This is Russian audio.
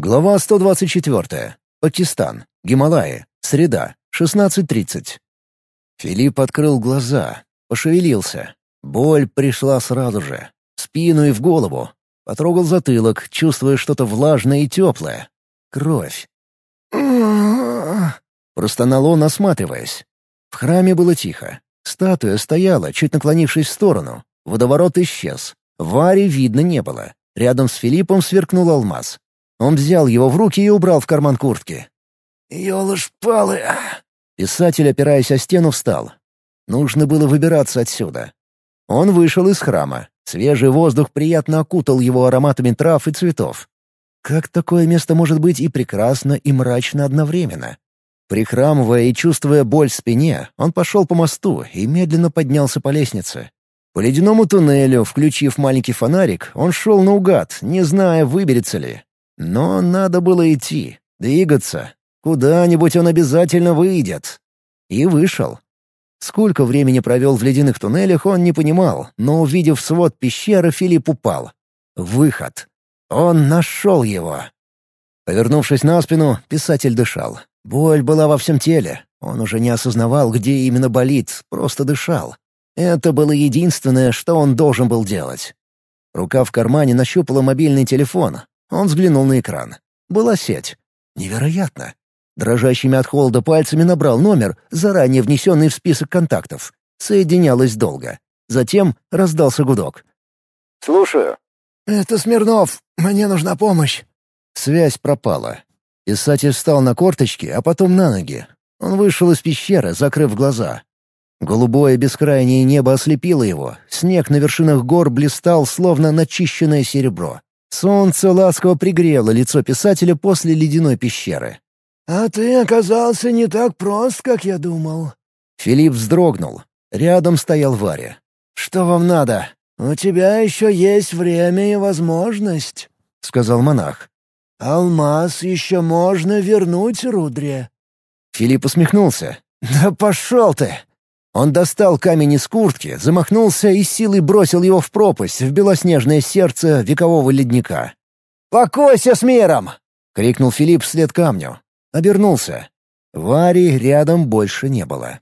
Глава 124. Пакистан. Гималаи. Среда. 16.30. Филипп открыл глаза, пошевелился. Боль пришла сразу же. В спину и в голову. Потрогал затылок, чувствуя что-то влажное и теплое. Кровь. Простонал он, осматриваясь. В храме было тихо. Статуя стояла, чуть наклонившись в сторону. Водоворот исчез. Вари видно не было. Рядом с Филиппом сверкнул алмаз. Он взял его в руки и убрал в карман куртки. «Ёлы-шпалы!» Писатель, опираясь о стену, встал. Нужно было выбираться отсюда. Он вышел из храма. Свежий воздух приятно окутал его ароматами трав и цветов. Как такое место может быть и прекрасно, и мрачно одновременно? Прихрамывая и чувствуя боль в спине, он пошел по мосту и медленно поднялся по лестнице. По ледяному туннелю, включив маленький фонарик, он шел наугад, не зная, выберется ли. Но надо было идти, двигаться. Куда-нибудь он обязательно выйдет. И вышел. Сколько времени провел в ледяных туннелях, он не понимал, но, увидев свод пещеры, Филипп упал. Выход. Он нашел его. Повернувшись на спину, писатель дышал. Боль была во всем теле. Он уже не осознавал, где именно болит, просто дышал. Это было единственное, что он должен был делать. Рука в кармане нащупала мобильный телефон, он взглянул на экран. Была сеть. Невероятно. Дрожащими от холода пальцами набрал номер, заранее внесенный в список контактов. Соединялось долго. Затем раздался гудок. «Слушаю». «Это Смирнов. Мне нужна помощь». Связь пропала. Писатель встал на корточки, а потом на ноги. Он вышел из пещеры, закрыв глаза. Голубое бескрайнее небо ослепило его. Снег на вершинах гор блистал, словно начищенное серебро. Солнце ласково пригрело лицо писателя после ледяной пещеры. «А ты оказался не так прост, как я думал». Филипп вздрогнул. Рядом стоял Варя. «Что вам надо?» «У тебя еще есть время и возможность», — сказал монах. «Алмаз еще можно вернуть Рудре». Филипп усмехнулся. «Да пошел ты!» Он достал камень из куртки, замахнулся и силой бросил его в пропасть, в белоснежное сердце векового ледника. «Покойся с миром!» — крикнул Филипп вслед камню. Обернулся. Вари рядом больше не было.